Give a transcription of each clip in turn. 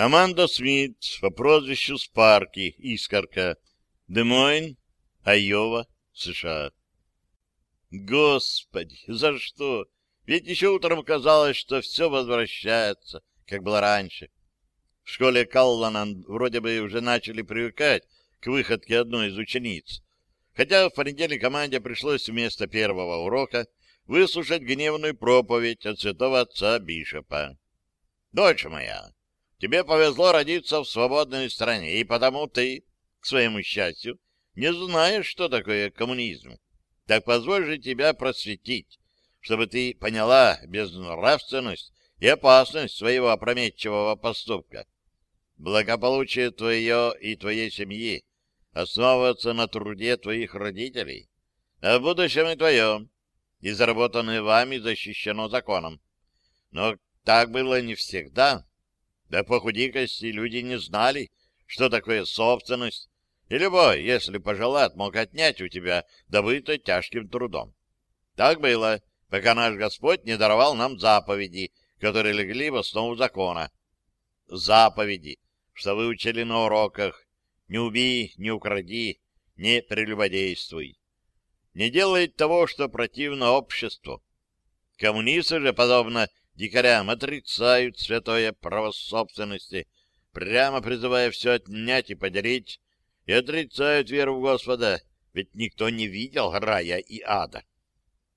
Аманда Смит по прозвищу Спарки, Искорка, Демойн, Айова, США. Господи, за что? Ведь еще утром казалось, что все возвращается, как было раньше. В школе Калланан вроде бы уже начали привыкать к выходке одной из учениц, хотя в понедельник команде пришлось вместо первого урока выслушать гневную проповедь от святого отца Бишопа. «Дочь моя, тебе повезло родиться в свободной стране, и потому ты, к своему счастью, не знаешь, что такое коммунизм. Так позволь же тебя просветить, чтобы ты поняла безнравственность и опасность своего опрометчивого поступка. Благополучие твое и твоей семьи основывается на труде твоих родителей, а в будущем и твоем, и заработанное вами защищено законом. Но так было не всегда. До похудикости люди не знали, что такое собственность, и любой, если пожелает, мог отнять у тебя добытое тяжким трудом. Так было, пока наш Господь не даровал нам заповеди, которые легли в основу закона. Заповеди, что выучили на уроках. Не убей, не укради, не прелюбодействуй. Не делай того, что противно обществу. Коммунисты же, подобно дикарям, отрицают святое право собственности, прямо призывая все отнять и поделить, и отрицают веру в Господа, ведь никто не видел рая и ада.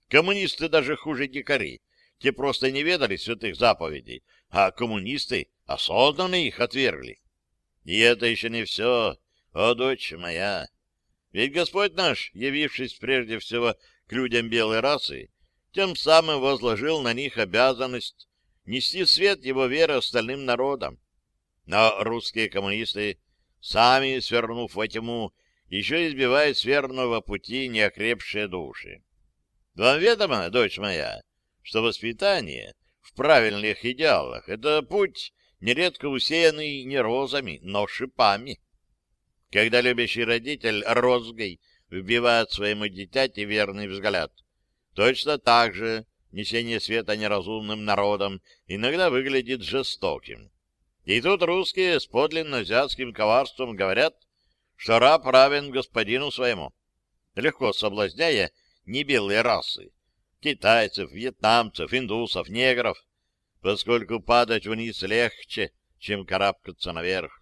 Коммунисты даже хуже дикарей, те просто не ведали святых заповедей, а коммунисты осознанно их отвергли. И это еще не все, о, дочь моя. Ведь Господь наш, явившись прежде всего к людям белой расы, тем самым возложил на них обязанность нести свет его веры остальным народам. Но русские коммунисты, сами свернув во тьму, еще избивают с верного пути неокрепшие души. Вам ведомо, дочь моя, что воспитание в правильных идеалах — это путь, нередко усеянный не розами, но шипами. Когда любящий родитель розгой вбивает своему дитяти верный взгляд, точно так же несение света неразумным народам иногда выглядит жестоким. И тут русские с подлинно азиатским коварством говорят, что раб равен господину своему, легко соблазняя не белые расы, китайцев, вьетнамцев, индусов, негров, поскольку падать вниз легче, чем карабкаться наверх.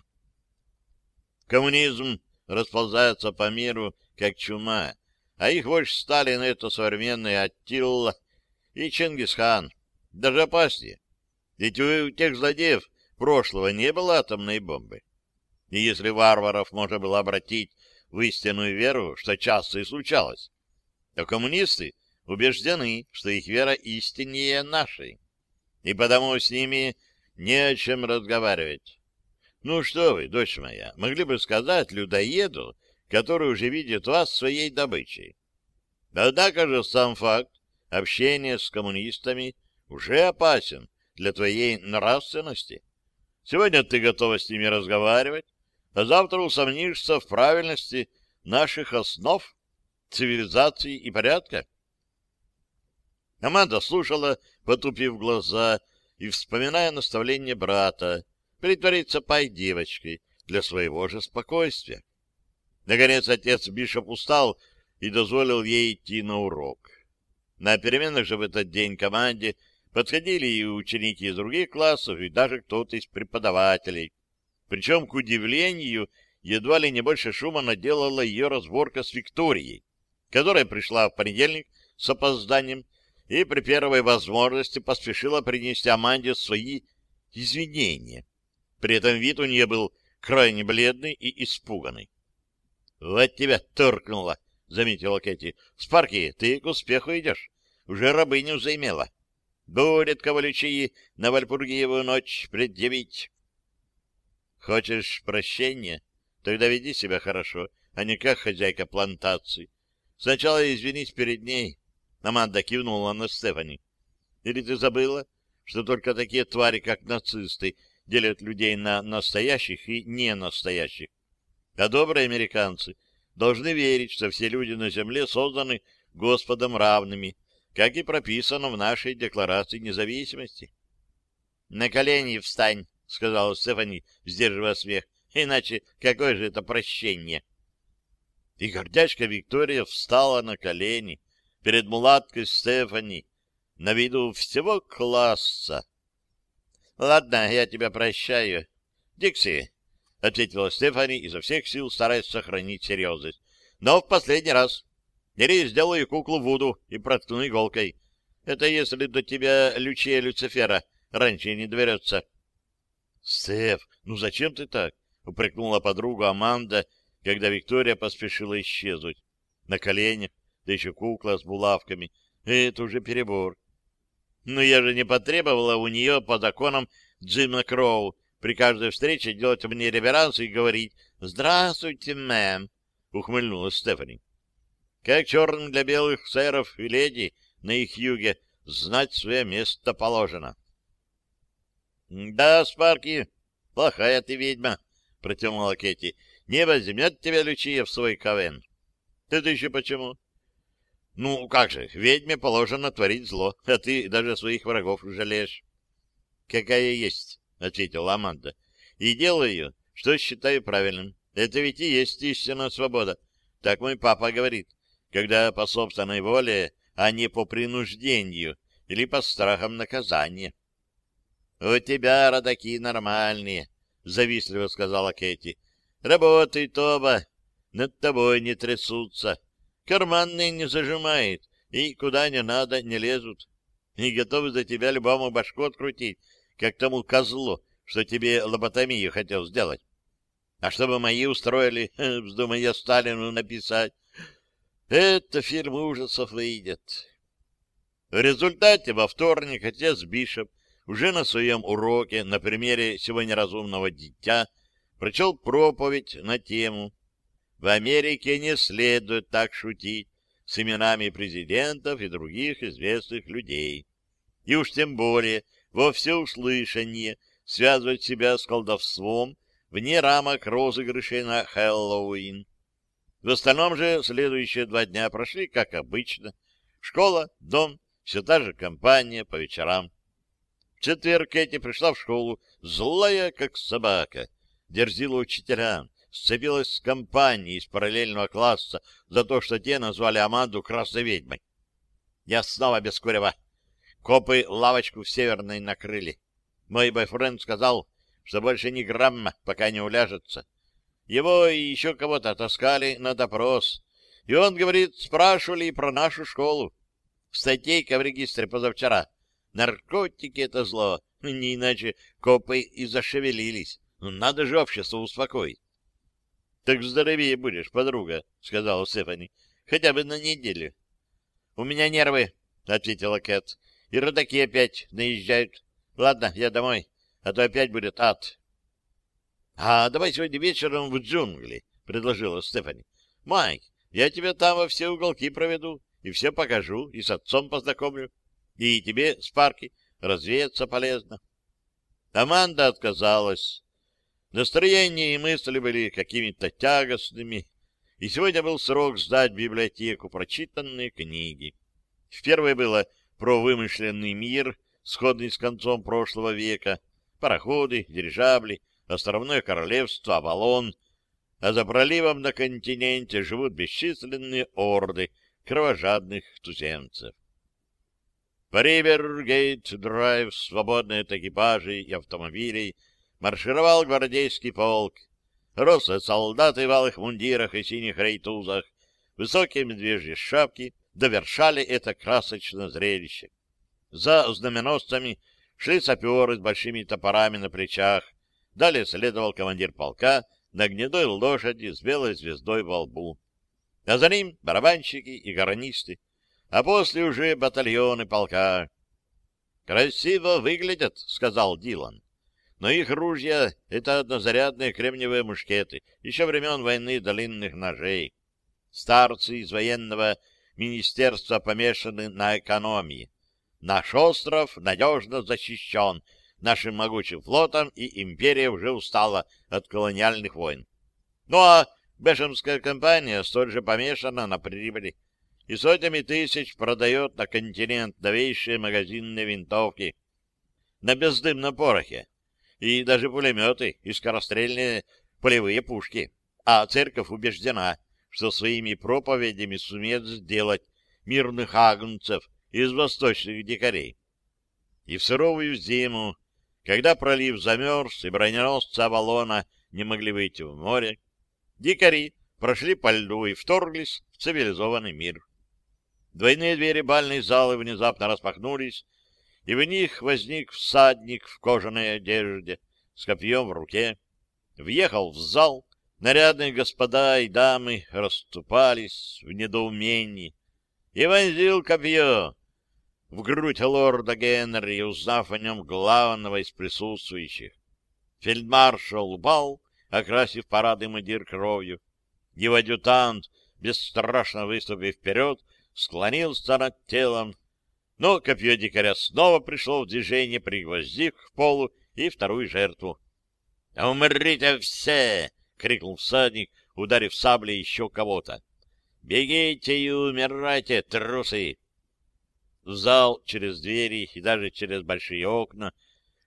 Коммунизм расползается по миру, как чума, а их вождь Сталин — это современный Аттилла и Чингисхан, даже опаснее. Ведь у тех злодеев прошлого не было атомной бомбы. И если варваров можно было обратить в истинную веру, что часто и случалось, то коммунисты убеждены, что их вера истиннее нашей, и потому с ними не о чем разговаривать. Ну что вы, дочь моя, могли бы сказать людоеду, который уже видит вас своей добычей. Однако же сам факт общения с коммунистами уже опасен для твоей нравственности. Сегодня ты готова с ними разговаривать, а завтра усомнишься в правильности наших основ цивилизации и порядка. Аманда слушала, потупив глаза и вспоминая наставление брата, притвориться пай девочкой для своего же спокойствия. Наконец отец Бишоп устал и дозволил ей идти на урок. На переменах же в этот день команде подходили и ученики из других классов, и даже кто-то из преподавателей. Причем, к удивлению, едва ли не больше шума наделала ее разборка с Викторией, которая пришла в понедельник с опозданием и при первой возможности поспешила принести Аманде свои извинения. При этом вид у нее был крайне бледный и испуганный. — Вот тебя торкнуло, — заметила Кэти. — Спарки, ты к успеху идешь. Уже рабыню заимела. Будет кого на Вальпургиевую ночь предъявить. — Хочешь прощения? Тогда веди себя хорошо, а не как хозяйка плантации. Сначала извинись перед ней. Аманда кивнула на Стефани. Или ты забыла, что только такие твари, как нацисты, делят людей на настоящих и ненастоящих? А добрые американцы должны верить, что все люди на земле созданы Господом равными, как и прописано в нашей Декларации независимости. — На колени встань, — сказала Стефани, сдерживая смех. Иначе какое же это прощение? И гордячка Виктория встала на колени перед мулаткой Стефани на виду всего класса. — Ладно, я тебя прощаю. — Дикси, — ответила Стефани, изо всех сил стараясь сохранить серьезность. — Но в последний раз. Бери, сделай куклу Вуду и проткну иголкой. Это если до тебя Лючия Люцифера раньше не доберется. — Стеф, ну зачем ты так? — упрекнула подруга Аманда, когда Виктория поспешила исчезнуть. На коленях, да еще кукла с булавками. Это уже перебор. Но я же не потребовала у нее по законам Джима Кроу при каждой встрече делать мне реверанс и говорить «Здравствуйте, мэм», — ухмыльнулась Стефани. Как черным для белых сэров и леди на их юге знать свое место положено. — Да, Спарки, плохая ты ведьма, — протянула Кетти. — Не возьмет тебя Лючия в свой ковен. — Ты-то еще почему? — Ну, как же, ведьме положено творить зло, а ты даже своих врагов жалеешь. — Какая есть, — ответила Аманда. — И делаю, что считаю правильным. Это ведь и есть истинная свобода. Так мой папа говорит когда по собственной воле, а не по принуждению или по страхам наказания. — У тебя родаки нормальные, — завистливо сказала Кэти. — Работают оба, над тобой не трясутся, карманные не зажимает и куда не надо не лезут, и готовы за тебя любому башку открутить, как тому козлу, что тебе лоботомию хотел сделать. А чтобы мои устроили, вздумай я Сталину написать, это фильм ужасов выйдет. В результате во вторник отец Бишоп уже на своем уроке на примере сегодня разумного дитя прочел проповедь на тему «В Америке не следует так шутить с именами президентов и других известных людей, и уж тем более во всеуслышание связывать себя с колдовством вне рамок розыгрышей на Хэллоуин, в остальном же следующие два дня прошли, как обычно. Школа, дом, все та же компания по вечерам. В четверг Кэти пришла в школу, злая, как собака, дерзила учителям, сцепилась с компанией из параллельного класса за то, что те назвали Аманду красной ведьмой. Я снова без курева. Копы лавочку в Северной накрыли. Мой бойфренд сказал, что больше ни грамма, пока не уляжется. Его и еще кого-то таскали на допрос. И он, говорит, спрашивали про нашу школу. Статейка в регистре позавчера. Наркотики — это зло. Не иначе копы и зашевелились. Ну, надо же общество успокоить. — Так здоровее будешь, подруга, — сказала Стефани. — Хотя бы на неделю. — У меня нервы, — ответила Кэт. — И родаки опять наезжают. Ладно, я домой, а то опять будет ад. — А давай сегодня вечером в джунгли, — предложила Стефани. — Майк, я тебя там во все уголки проведу, и все покажу, и с отцом познакомлю. И тебе с парки развеяться полезно. Аманда отказалась. Настроение и мысли были какими-то тягостными, и сегодня был срок сдать в библиотеку прочитанные книги. В первой было про вымышленный мир, сходный с концом прошлого века, пароходы, дирижабли, островное королевство Авалон, а за проливом на континенте живут бесчисленные орды кровожадных туземцев. По Ривергейт-драйв, свободные от экипажей и автомобилей, маршировал гвардейский полк. Рослые солдаты в алых мундирах и синих рейтузах, высокие медвежьи шапки довершали это красочное зрелище. За знаменосцами шли саперы с большими топорами на плечах, Далее следовал командир полка на гнедой лошади с белой звездой во лбу. А за ним барабанщики и гарнисты, а после уже батальоны полка. «Красиво выглядят», — сказал Дилан. «Но их ружья — это однозарядные кремниевые мушкеты, еще времен войны длинных ножей. Старцы из военного министерства помешаны на экономии. Наш остров надежно защищен, нашим могучим флотом, и империя уже устала от колониальных войн. Ну а Бешемская компания столь же помешана на прибыли и сотнями тысяч продает на континент новейшие магазинные винтовки на бездымном порохе. и даже пулеметы и скорострельные полевые пушки. А церковь убеждена, что своими проповедями сумеет сделать мирных агнцев из восточных дикарей. И в суровую зиму, когда пролив замерз и броненосцы Авалона не могли выйти в море, дикари прошли по льду и вторглись в цивилизованный мир. Двойные двери бальной залы внезапно распахнулись, и в них возник всадник в кожаной одежде с копьем в руке, въехал в зал, нарядные господа и дамы расступались в недоумении, и вонзил копье в грудь лорда Генри, узнав о нем главного из присутствующих. Фельдмаршал упал, окрасив парадный мундир кровью. Его адъютант, бесстрашно выступив вперед, склонился над телом, но копье дикаря снова пришло в движение, пригвоздив к полу и вторую жертву. — Умрите все! — крикнул всадник, ударив саблей еще кого-то. — Бегите и умирайте, трусы! В зал через двери и даже через большие окна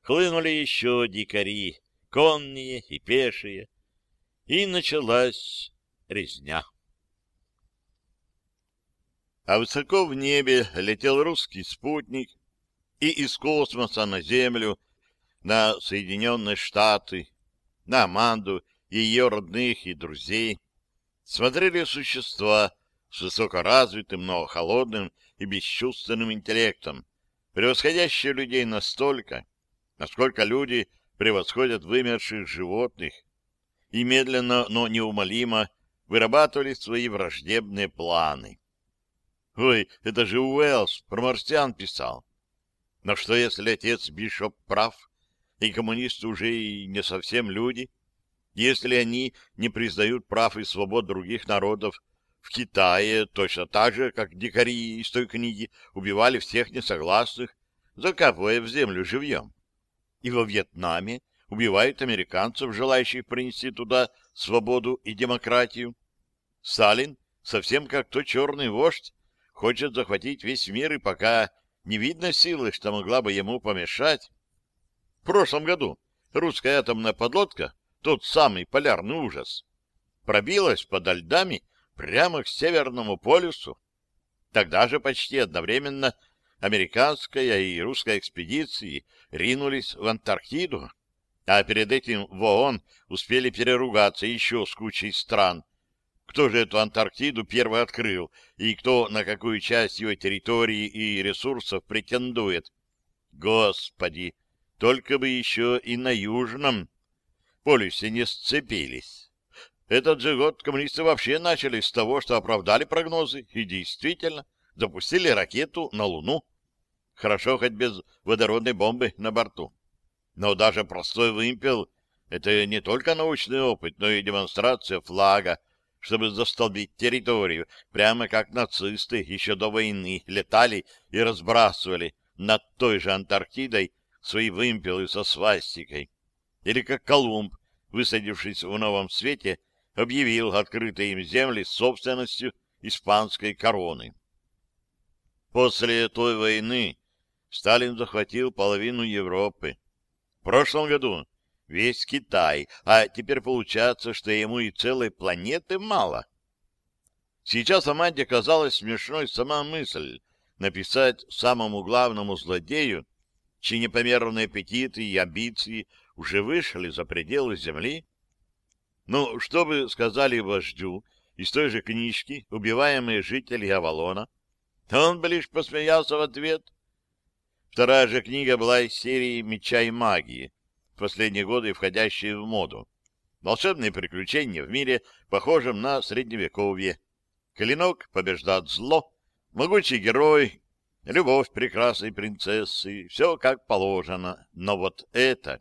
хлынули еще дикари, конные и пешие, и началась резня. А высоко в небе летел русский спутник, и из космоса на Землю, на Соединенные Штаты, на Аманду ее родных и друзей, смотрели существа с высокоразвитым, но холодным и бесчувственным интеллектом, превосходящие людей настолько, насколько люди превосходят вымерших животных, и медленно, но неумолимо вырабатывали свои враждебные планы. Ой, это же Уэллс про марсиан писал. Но что, если отец Бишоп прав, и коммунисты уже и не совсем люди? Если они не признают прав и свобод других народов, в Китае точно так же, как дикари из той книги убивали всех несогласных, закапывая в землю живьем. И во Вьетнаме убивают американцев, желающих принести туда свободу и демократию. Сталин, совсем как то черный вождь, хочет захватить весь мир, и пока не видно силы, что могла бы ему помешать. В прошлом году русская атомная подлодка, тот самый полярный ужас, пробилась подо льдами прямо к Северному полюсу. Тогда же почти одновременно американская и русская экспедиции ринулись в Антарктиду, а перед этим в ООН успели переругаться еще с кучей стран, кто же эту Антарктиду первый открыл и кто на какую часть его территории и ресурсов претендует. Господи, только бы еще и на Южном полюсе не сцепились. Этот же год коммунисты вообще начали с того, что оправдали прогнозы и действительно запустили ракету на Луну. Хорошо хоть без водородной бомбы на борту. Но даже простой вымпел — это не только научный опыт, но и демонстрация флага, чтобы застолбить территорию, прямо как нацисты еще до войны летали и разбрасывали над той же Антарктидой свои вымпелы со свастикой. Или как Колумб, высадившись в Новом Свете, объявил открытые им земли собственностью испанской короны. После той войны Сталин захватил половину Европы. В прошлом году весь Китай, а теперь получается, что ему и целой планеты мало. Сейчас Аманде казалась смешной сама мысль написать самому главному злодею, чьи непомерные аппетиты и амбиции уже вышли за пределы земли. Ну, что бы сказали вождю из той же книжки «Убиваемые жители Авалона», он бы лишь посмеялся в ответ. Вторая же книга была из серии «Меча и магии», в последние годы входящие в моду. Волшебные приключения в мире, похожем на средневековье. Клинок побеждает зло, могучий герой, любовь прекрасной принцессы, все как положено. Но вот это...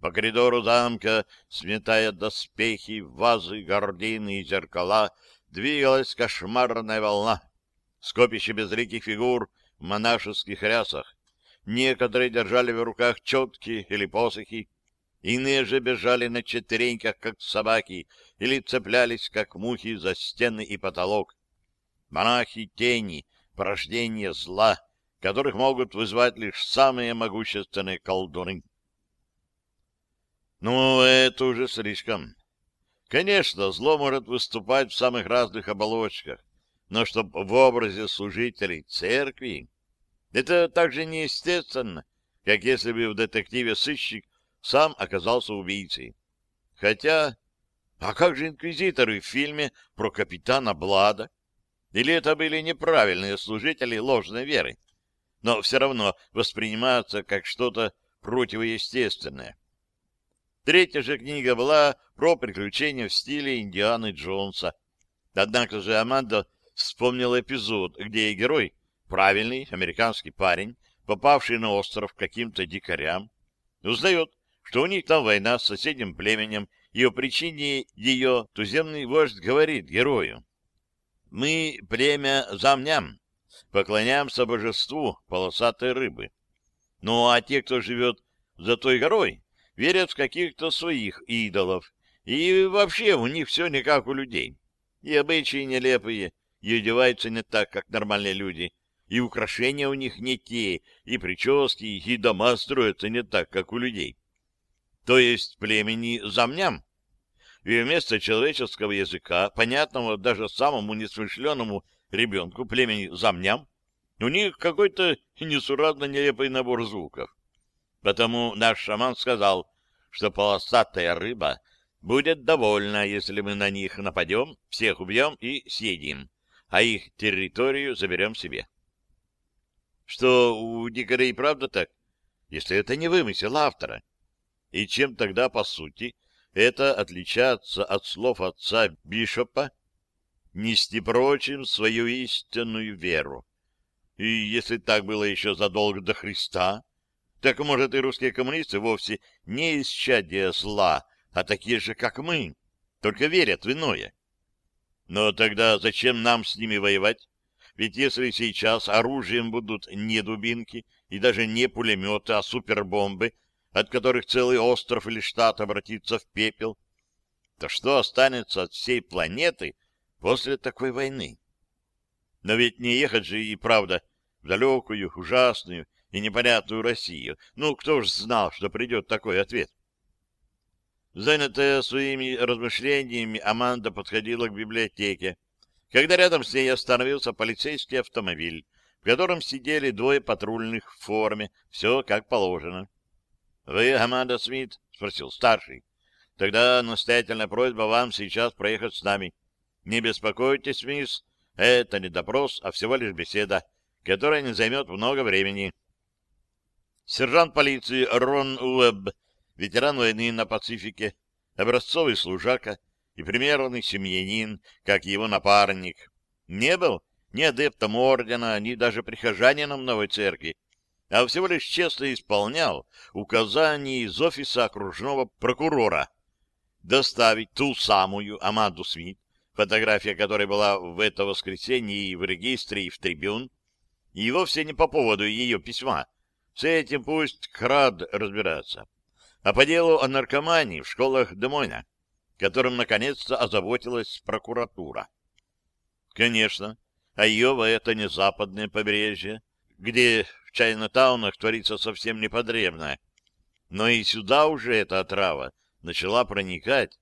По коридору замка, сметая доспехи, вазы, гордины и зеркала, двигалась кошмарная волна. Скопище безликих фигур в монашеских рясах, Некоторые держали в руках четки или посохи, иные же бежали на четвереньках, как собаки, или цеплялись, как мухи, за стены и потолок. Монахи — тени, порождение зла, которых могут вызвать лишь самые могущественные колдуны. Ну, это уже слишком. Конечно, зло может выступать в самых разных оболочках, но чтоб в образе служителей церкви, это так же неестественно, как если бы в детективе сыщик сам оказался убийцей. Хотя, а как же инквизиторы в фильме про капитана Блада? Или это были неправильные служители ложной веры? Но все равно воспринимаются как что-то противоестественное. Третья же книга была про приключения в стиле Индианы Джонса. Однако же Аманда вспомнил эпизод, где герой, правильный американский парень, попавший на остров каким-то дикарям, узнает, что у них там война с соседним племенем, и о причине ее туземный вождь говорит герою. «Мы племя замням, поклоняемся божеству полосатой рыбы. Ну а те, кто живет за той горой, верят в каких-то своих идолов, и вообще у них все не как у людей. И обычаи нелепые, и одеваются не так, как нормальные люди, и украшения у них не те, и прически, и дома строятся не так, как у людей. То есть племени замням. И вместо человеческого языка, понятного даже самому несмышленному ребенку племени замням, у них какой-то несуразно нелепый набор звуков. Потому наш шаман сказал, что полосатая рыба будет довольна, если мы на них нападем, всех убьем и съедим, а их территорию заберем себе. Что у дикарей правда так? Если это не вымысел автора. И чем тогда, по сути, это отличается от слов отца Бишопа «нести прочим свою истинную веру». И если так было еще задолго до Христа, так, может, и русские коммунисты вовсе не исчадие зла, а такие же, как мы, только верят в иное. Но тогда зачем нам с ними воевать? Ведь если сейчас оружием будут не дубинки и даже не пулеметы, а супербомбы, от которых целый остров или штат обратится в пепел, то что останется от всей планеты после такой войны? Но ведь не ехать же и правда в далекую, ужасную и непонятную Россию. Ну, кто ж знал, что придет такой ответ? Занятая своими размышлениями, Аманда подходила к библиотеке, когда рядом с ней остановился полицейский автомобиль, в котором сидели двое патрульных в форме, все как положено. — Вы Аманда Смит? — спросил старший. — Тогда настоятельная просьба вам сейчас проехать с нами. Не беспокойтесь, мисс, это не допрос, а всего лишь беседа, которая не займет много времени. — Сержант полиции Рон Уэбб, ветеран войны на Пацифике, образцовый служака и примерный семьянин, как его напарник, не был ни адептом ордена, ни даже прихожанином новой церкви, а всего лишь честно исполнял указания из офиса окружного прокурора доставить ту самую Амаду Смит, фотография которой была в это воскресенье и в регистре, и в трибюн, и вовсе не по поводу ее письма, с этим пусть Крад разбирается. А по делу о наркомании в школах Демойна, которым наконец-то озаботилась прокуратура. Конечно, Айова — это не западное побережье, где в Чайна-таунах творится совсем неподребное. Но и сюда уже эта отрава начала проникать.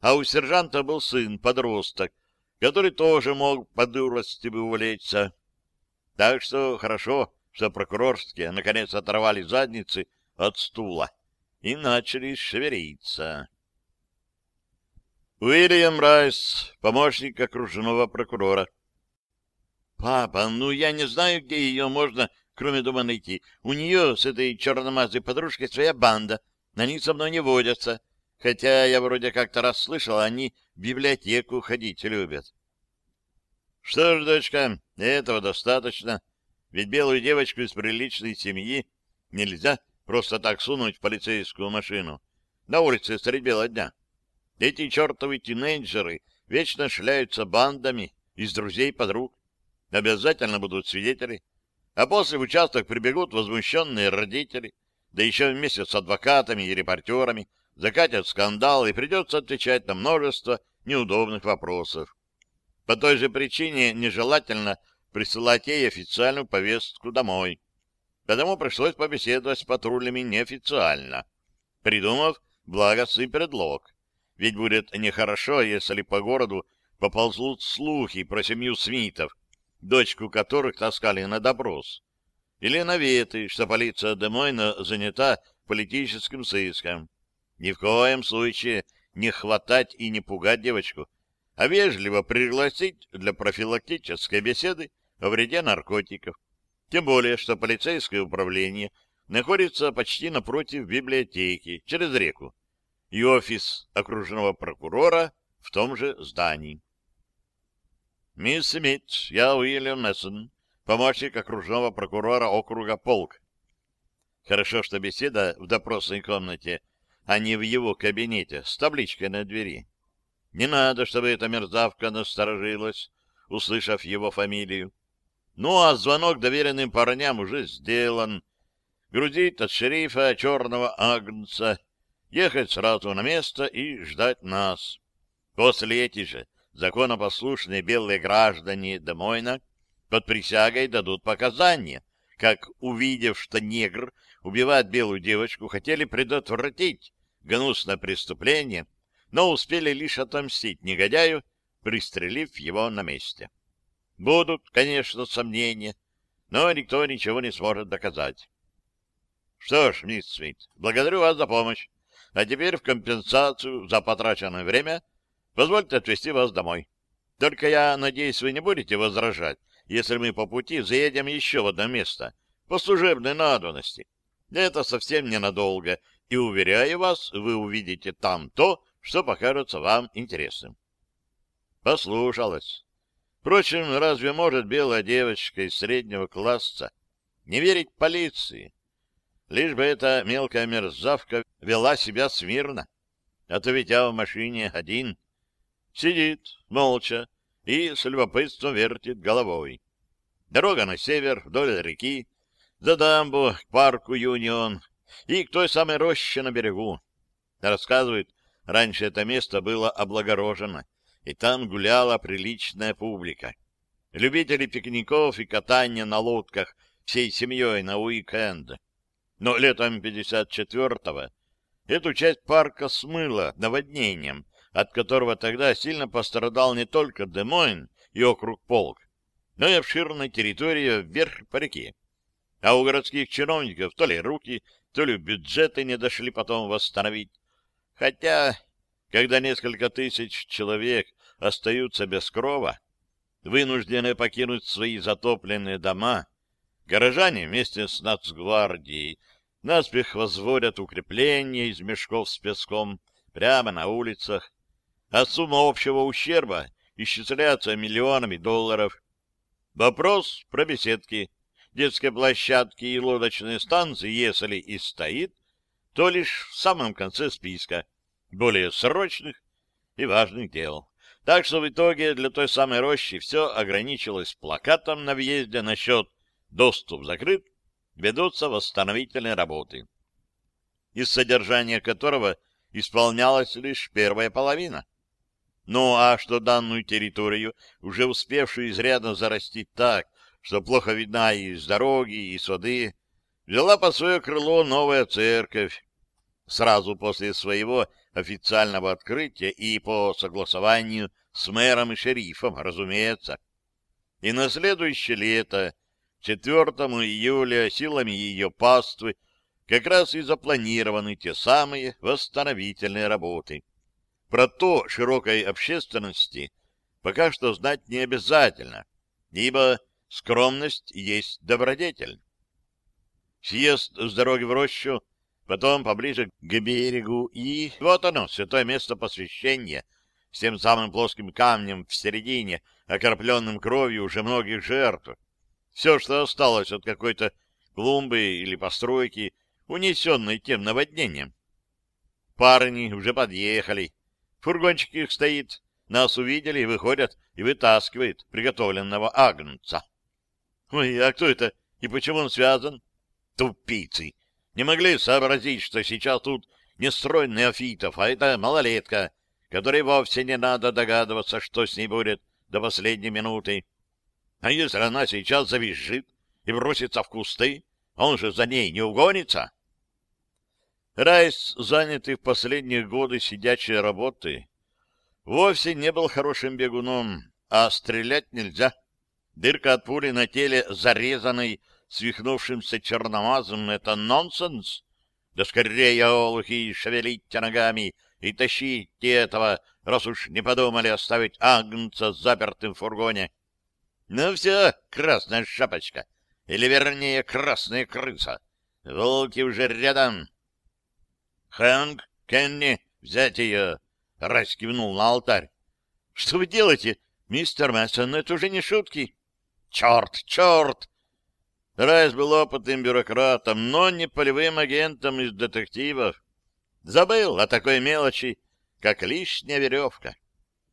А у сержанта был сын, подросток, который тоже мог по дурости бы увлечься. Так что хорошо, что прокурорские наконец оторвали задницы от стула и начали шевелиться. Уильям Райс, помощник окружного прокурора. «Папа, ну я не знаю, где ее можно, кроме дома, найти. У нее с этой черномазой подружкой своя банда. На них со мной не водятся. Хотя я вроде как-то раз слышал, они в библиотеку ходить любят». «Что ж, дочка, этого достаточно». Ведь белую девочку из приличной семьи нельзя просто так сунуть в полицейскую машину на улице средь бела дня. Эти чертовы тинейджеры вечно шляются бандами из друзей-подруг. Обязательно будут свидетели. А после в участок прибегут возмущенные родители, да еще вместе с адвокатами и репортерами закатят скандал, и придется отвечать на множество неудобных вопросов. По той же причине нежелательно присылать ей официальную повестку домой. Поэтому пришлось побеседовать с патрульными неофициально, придумав Благо, сын предлог. Ведь будет нехорошо, если по городу поползут слухи про семью Смитов, дочку которых таскали на допрос. Или наветы, что полиция Демойна занята политическим сыском. Ни в коем случае не хватать и не пугать девочку, а вежливо пригласить для профилактической беседы о вреде наркотиков. Тем более, что полицейское управление находится почти напротив библиотеки, через реку, и офис окружного прокурора в том же здании. «Мисс Смит, я Уильям Мессон, помощник окружного прокурора округа Полк». Хорошо, что беседа в допросной комнате, а не в его кабинете, с табличкой на двери. Не надо, чтобы эта мерзавка насторожилась, услышав его фамилию. Ну, а звонок доверенным парням уже сделан. Грузить от шерифа черного агнца, ехать сразу на место и ждать нас. После эти же законопослушные белые граждане Демойна под присягой дадут показания, как, увидев, что негр убивает белую девочку, хотели предотвратить гнусное преступление, но успели лишь отомстить негодяю, пристрелив его на месте. Будут, конечно, сомнения, но никто ничего не сможет доказать. Что ж, мисс Смит, благодарю вас за помощь. А теперь в компенсацию за потраченное время позвольте отвезти вас домой. Только я надеюсь, вы не будете возражать, если мы по пути заедем еще в одно место, по служебной надобности. Это совсем ненадолго, и, уверяю вас, вы увидите там то, что покажется вам интересным. Послушалась. Впрочем, разве может белая девочка из среднего класса не верить полиции? Лишь бы эта мелкая мерзавка вела себя смирно. А то ведь я в машине один. Сидит, молча, и с любопытством вертит головой. Дорога на север, вдоль реки, за дамбу, к парку Юнион и к той самой роще на берегу. Рассказывает, раньше это место было облагорожено, и там гуляла приличная публика. Любители пикников и катания на лодках всей семьей на уикенд. Но летом 54-го эту часть парка смыло наводнением, от которого тогда сильно пострадал не только Демойн и округ Полк, но и обширная территория вверх по реке. А у городских чиновников то ли руки, то ли бюджеты не дошли потом восстановить. Хотя когда несколько тысяч человек остаются без крова, вынуждены покинуть свои затопленные дома, горожане вместе с нацгвардией наспех возводят укрепления из мешков с песком прямо на улицах, а сумма общего ущерба исчисляется миллионами долларов. Вопрос про беседки, детские площадки и лодочные станции, если и стоит, то лишь в самом конце списка, более срочных и важных дел. Так что в итоге для той самой рощи все ограничилось плакатом на въезде насчет «доступ закрыт», ведутся восстановительные работы, из содержания которого исполнялась лишь первая половина. Ну а что данную территорию, уже успевшую изрядно зарастить так, что плохо видна и из дороги, и с воды, взяла под свое крыло новая церковь, сразу после своего официального открытия и по согласованию с мэром и шерифом, разумеется. И на следующее лето, 4 июля, силами ее паствы, как раз и запланированы те самые восстановительные работы. Про то широкой общественности пока что знать не обязательно, ибо скромность есть добродетель. Съезд с дороги в рощу потом поближе к берегу, и вот оно, святое место посвящения, с тем самым плоским камнем в середине, окропленным кровью уже многих жертв. Все, что осталось от какой-то клумбы или постройки, унесенной тем наводнением. Парни уже подъехали. Фургончик их стоит, нас увидели, выходят и вытаскивают приготовленного агнца. Ой, а кто это и почему он связан? Тупицы! не могли сообразить, что сейчас тут не строй неофитов, а это малолетка, которой вовсе не надо догадываться, что с ней будет до последней минуты. А если она сейчас завизжит и бросится в кусты, он же за ней не угонится? Райс, занятый в последние годы сидячей работой, вовсе не был хорошим бегуном, а стрелять нельзя. Дырка от пули на теле, зарезанной свихнувшимся черномазом, — это нонсенс. Да скорее, олухи, шевелите ногами и тащите этого, раз уж не подумали оставить Агнца запертым в фургоне. Ну все, красная шапочка, или вернее красная крыса. Волки уже рядом. Хэнк, Кенни, взять ее. Райс кивнул на алтарь. Что вы делаете, мистер Мессон? Это уже не шутки. Черт, черт! Райс был опытным бюрократом, но не полевым агентом из детективов. Забыл о такой мелочи, как лишняя веревка.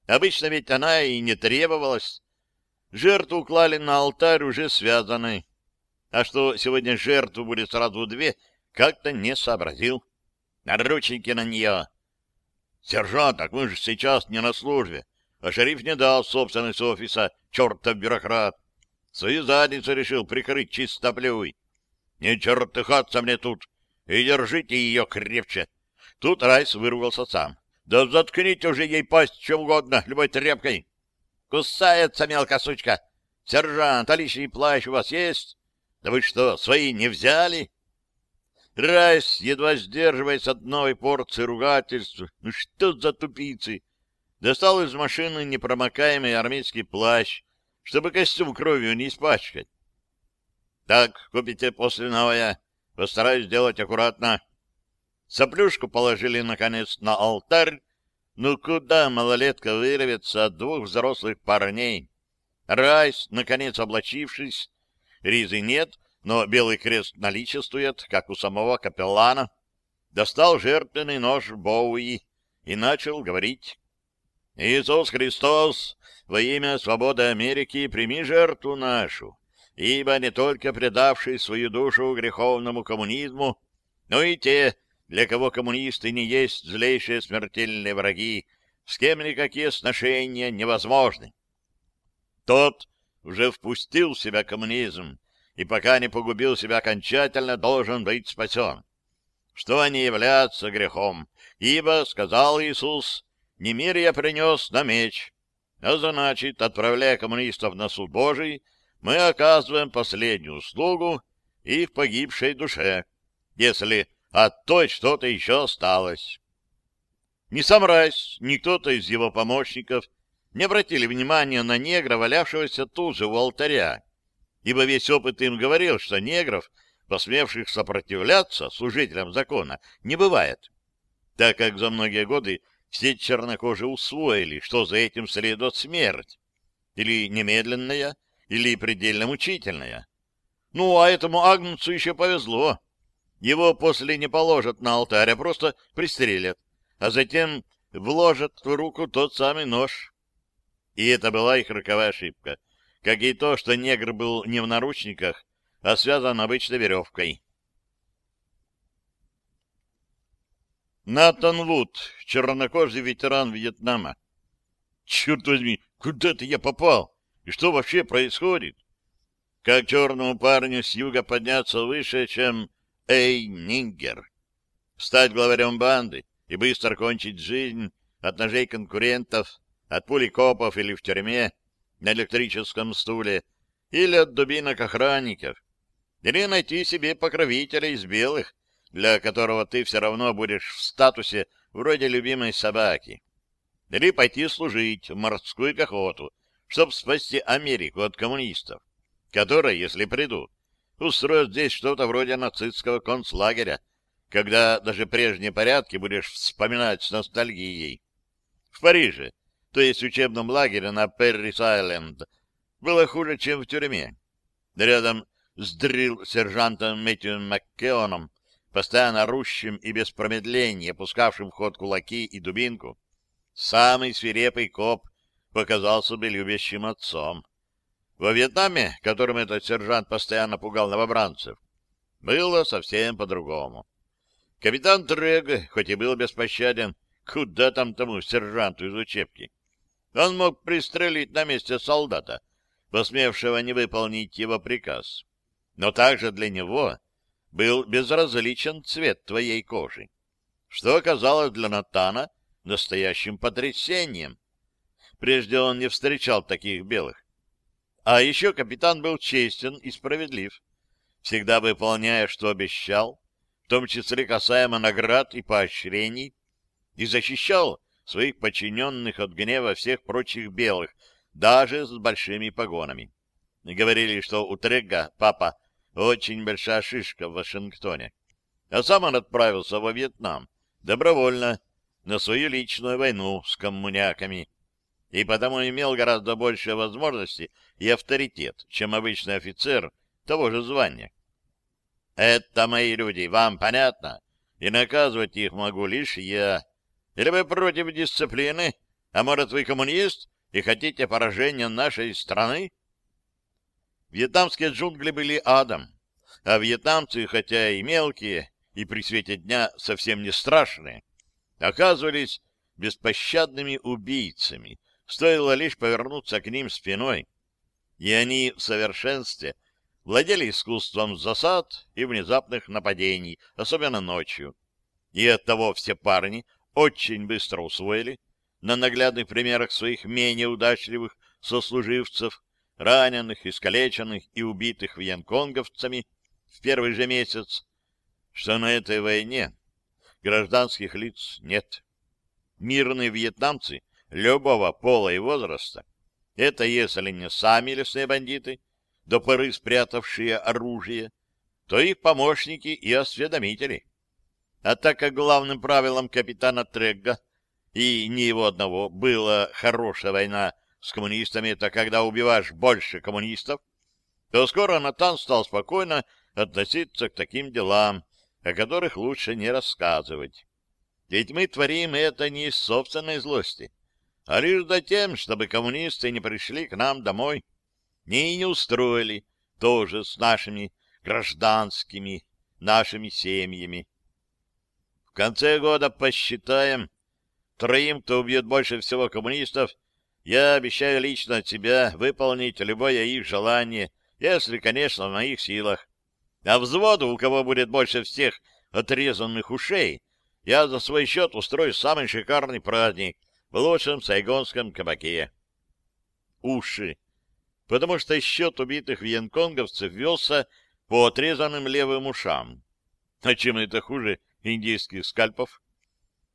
Обычно ведь она и не требовалась. Жертву клали на алтарь уже связанной. А что сегодня жертву будет сразу две, как-то не сообразил. Наручники на нее. Сержант, так мы же сейчас не на службе, а шериф не дал собственность офиса, чертов бюрократ. Свою задницу решил прикрыть чистоплюй. Не чертыхаться мне тут, и держите ее крепче. Тут Райс вырвался сам. Да заткните уже ей пасть чем угодно, любой тряпкой. Кусается мелкая сучка. Сержант, а лишний плащ у вас есть? Да вы что, свои не взяли? Райс, едва сдерживаясь от новой порции ругательств, ну что за тупицы, достал из машины непромокаемый армейский плащ, чтобы костюм кровью не испачкать. Так, купите после новая. Постараюсь сделать аккуратно. Соплюшку положили, наконец, на алтарь. Ну куда малолетка вырвется от двух взрослых парней? Райс, наконец облачившись, ризы нет, но белый крест наличествует, как у самого капеллана, достал жертвенный нож Боуи и начал говорить. «Иисус Христос, во имя свободы Америки прими жертву нашу, ибо не только предавший свою душу греховному коммунизму, но и те, для кого коммунисты не есть злейшие смертельные враги, с кем никакие сношения невозможны. Тот уже впустил в себя коммунизм, и пока не погубил себя окончательно, должен быть спасен. Что они являются грехом, ибо, сказал Иисус, не мир я принес на меч, а значит, отправляя коммунистов на суд Божий, мы оказываем последнюю услугу их погибшей душе, если от той что-то еще осталось. Ни сам Райс, ни кто-то из его помощников не обратили внимания на негра, валявшегося тут же у алтаря, ибо весь опыт им говорил, что негров, посмевших сопротивляться служителям закона, не бывает, так как за многие годы все чернокожие усвоили, что за этим следует смерть, или немедленная, или предельно мучительная. Ну, а этому Агнцу еще повезло. Его после не положат на алтарь, а просто пристрелят, а затем вложат в руку тот самый нож. И это была их роковая ошибка, как и то, что негр был не в наручниках, а связан обычной веревкой. Натан Вуд, чернокожий ветеран Вьетнама. Черт возьми, куда-то я попал? И что вообще происходит? Как черному парню с юга подняться выше, чем Эй Нингер? Стать главарем банды и быстро кончить жизнь от ножей конкурентов, от пули копов или в тюрьме, на электрическом стуле, или от дубинок охранников, или найти себе покровителя из белых, для которого ты все равно будешь в статусе вроде любимой собаки. Или пойти служить в морскую пехоту, чтобы спасти Америку от коммунистов, которые, если придут, устроят здесь что-то вроде нацистского концлагеря, когда даже прежние порядки будешь вспоминать с ностальгией. В Париже, то есть учебном лагере на Перрис-Айленд, было хуже, чем в тюрьме. Рядом с дрил-сержантом Мэтью Маккеоном постоянно рущим и без промедления пускавшим в ход кулаки и дубинку, самый свирепый коп показался бы любящим отцом. Во Вьетнаме, которым этот сержант постоянно пугал новобранцев, было совсем по-другому. Капитан Трег, хоть и был беспощаден, куда там тому сержанту из учебки, он мог пристрелить на месте солдата, посмевшего не выполнить его приказ. Но также для него был безразличен цвет твоей кожи, что оказалось для Натана настоящим потрясением. Прежде он не встречал таких белых. А еще капитан был честен и справедлив, всегда выполняя, что обещал, в том числе касаемо наград и поощрений, и защищал своих подчиненных от гнева всех прочих белых, даже с большими погонами. Говорили, что у Трегга папа очень большая шишка в Вашингтоне. А сам он отправился во Вьетнам добровольно на свою личную войну с коммуняками и потому имел гораздо больше возможностей и авторитет, чем обычный офицер того же звания. Это мои люди, вам понятно? И наказывать их могу лишь я. Или вы против дисциплины? А может, вы коммунист и хотите поражения нашей страны? Вьетнамские джунгли были адом, а вьетнамцы, хотя и мелкие, и при свете дня совсем не страшные, оказывались беспощадными убийцами, стоило лишь повернуться к ним спиной, и они в совершенстве владели искусством засад и внезапных нападений, особенно ночью. И оттого все парни очень быстро усвоили на наглядных примерах своих менее удачливых сослуживцев раненых, искалеченных и убитых вьенконговцами в первый же месяц, что на этой войне гражданских лиц нет. Мирные вьетнамцы любого пола и возраста, это если не сами лесные бандиты, до поры спрятавшие оружие, то их помощники и осведомители. А так как главным правилом капитана Трегга и не его одного была хорошая война с коммунистами, это когда убиваешь больше коммунистов, то скоро Натан стал спокойно относиться к таким делам, о которых лучше не рассказывать. Ведь мы творим это не из собственной злости, а лишь за тем, чтобы коммунисты не пришли к нам домой, и не устроили тоже с нашими гражданскими, нашими семьями. В конце года посчитаем, троим, кто убьет больше всего коммунистов, я обещаю лично от себя выполнить любое их желание, если, конечно, в моих силах. А взводу, у кого будет больше всех отрезанных ушей, я за свой счет устрою самый шикарный праздник в лучшем сайгонском кабаке. Уши. Потому что счет убитых вьенконговцев велся по отрезанным левым ушам. А чем это хуже индийских скальпов?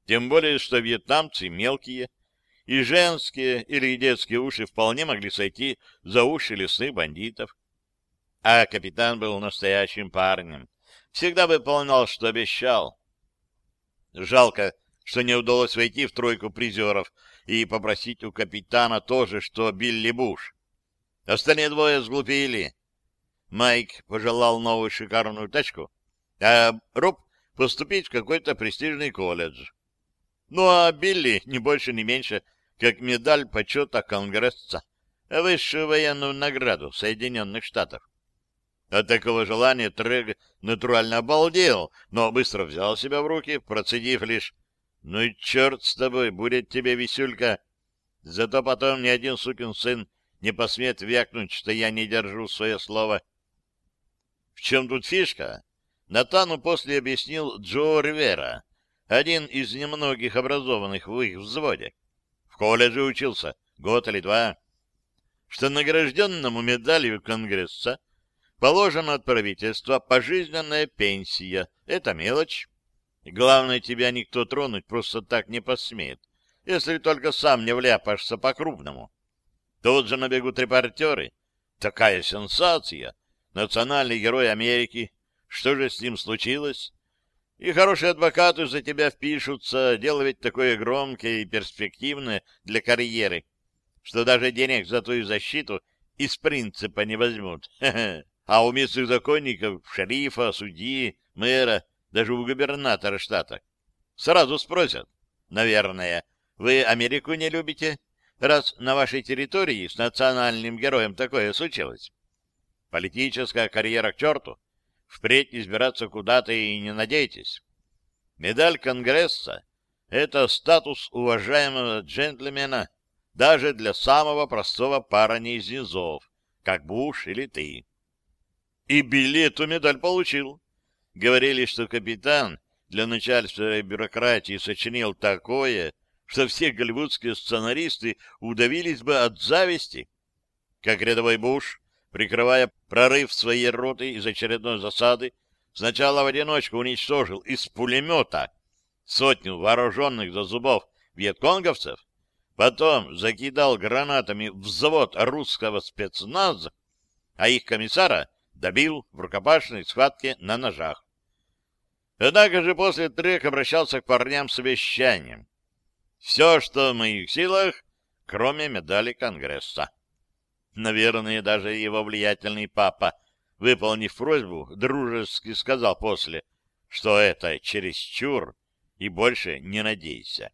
Тем более, что вьетнамцы мелкие, и женские или детские уши вполне могли сойти за уши лесных бандитов. А капитан был настоящим парнем. Всегда выполнял, что обещал. Жалко, что не удалось войти в тройку призеров и попросить у капитана тоже, что Билли Буш. Остальные двое сглупили. Майк пожелал новую шикарную тачку, а Роб поступить в какой-то престижный колледж. Ну а Билли не больше, не меньше — как медаль почета Конгресса, высшую военную награду Соединенных Штатов. От такого желания Трег натурально обалдел, но быстро взял себя в руки, процедив лишь «Ну и черт с тобой, будет тебе висюлька!» Зато потом ни один сукин сын не посмеет вякнуть, что я не держу свое слово. В чем тут фишка? Натану после объяснил Джо Ривера, один из немногих образованных в их взводе в колледже учился год или два, что награжденному медалью Конгресса положена от правительства пожизненная пенсия. Это мелочь. Главное, тебя никто тронуть просто так не посмеет, если только сам не вляпаешься по-крупному. Тут же набегут репортеры. Такая сенсация! Национальный герой Америки. Что же с ним случилось? И хорошие адвокаты за тебя впишутся, дело ведь такое громкое и перспективное для карьеры, что даже денег за твою защиту из принципа не возьмут. А у местных законников, шерифа, судьи, мэра, даже у губернатора штата сразу спросят, наверное, вы Америку не любите, раз на вашей территории с национальным героем такое случилось? Политическая карьера к черту, Впредь избираться куда-то и не надейтесь. Медаль Конгресса — это статус уважаемого джентльмена даже для самого простого парня из низов, как Буш или ты. И Билли эту медаль получил. Говорили, что капитан для начальства бюрократии сочинил такое, что все голливудские сценаристы удавились бы от зависти. Как рядовой Буш, прикрывая прорыв своей роты из очередной засады, сначала в одиночку уничтожил из пулемета сотню вооруженных до зубов вьетконговцев, потом закидал гранатами взвод русского спецназа, а их комиссара добил в рукопашной схватке на ножах. Однако же после трек обращался к парням с обещанием. Все, что в моих силах, кроме медали Конгресса. Наверное, даже его влиятельный папа, выполнив просьбу, дружески сказал после, что это чересчур, и больше не надейся.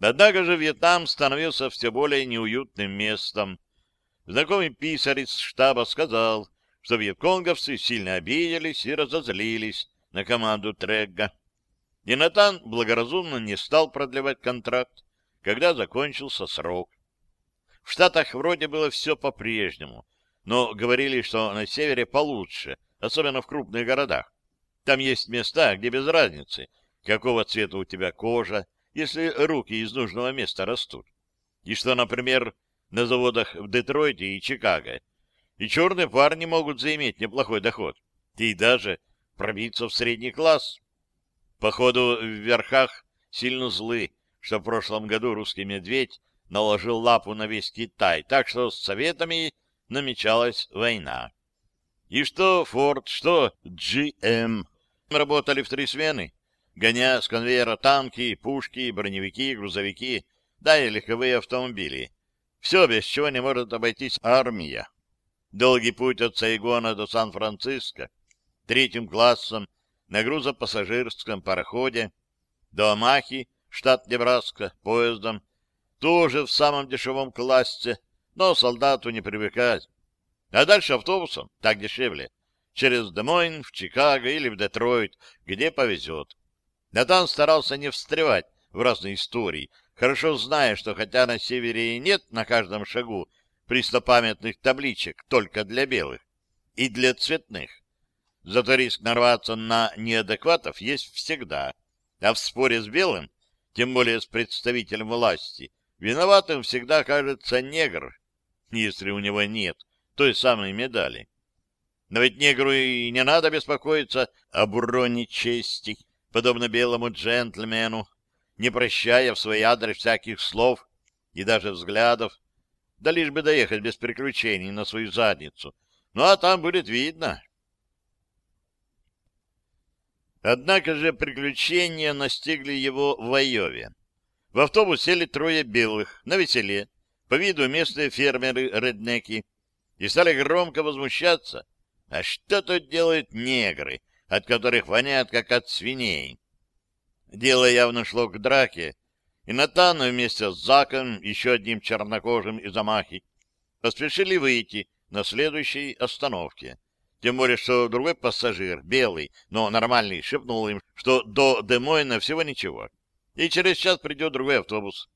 Однако же Вьетнам становился все более неуютным местом. Знакомый писарь из штаба сказал, что вьетконговцы сильно обиделись и разозлились на команду Трегга. И Натан благоразумно не стал продлевать контракт, когда закончился срок. В Штатах вроде было все по-прежнему, но говорили, что на севере получше, особенно в крупных городах. Там есть места, где без разницы, какого цвета у тебя кожа, если руки из нужного места растут. И что, например, на заводах в Детройте и Чикаго и черные парни могут заиметь неплохой доход, и даже пробиться в средний класс. Походу, в верхах сильно злы, что в прошлом году русский медведь наложил лапу на весь Китай, так что с Советами намечалась война. И что Форд, что GM работали в три смены, гоня с конвейера танки, пушки, броневики, грузовики, да и легковые автомобили. Все, без чего не может обойтись армия. Долгий путь от Сайгона до Сан-Франциско, третьим классом на грузопассажирском пароходе, до Амахи, штат Небраска, поездом, тоже в самом дешевом классе, но солдату не привыкать. А дальше автобусом, так дешевле, через Демойн в Чикаго или в Детройт, где повезет. Натан старался не встревать в разные истории, хорошо зная, что хотя на севере и нет на каждом шагу престопамятных табличек только для белых и для цветных, Зато риск нарваться на неадекватов есть всегда. А в споре с белым, тем более с представителем власти, виноватым всегда кажется негр, если у него нет той самой медали. Но ведь негру и не надо беспокоиться об уроне чести, подобно белому джентльмену, не прощая в свой адрес всяких слов и даже взглядов, да лишь бы доехать без приключений на свою задницу. Ну, а там будет видно. Однако же приключения настигли его в Айове. В автобус сели трое белых, на веселе, по виду местные фермеры-реднеки, и стали громко возмущаться. А что тут делают негры, от которых воняет, как от свиней? Дело явно шло к драке, и Натан вместе с Заком, еще одним чернокожим из Амахи, поспешили выйти на следующей остановке. Тем более, что другой пассажир, белый, но нормальный, шепнул им, что до Демойна всего ничего. И через час придет другой автобус.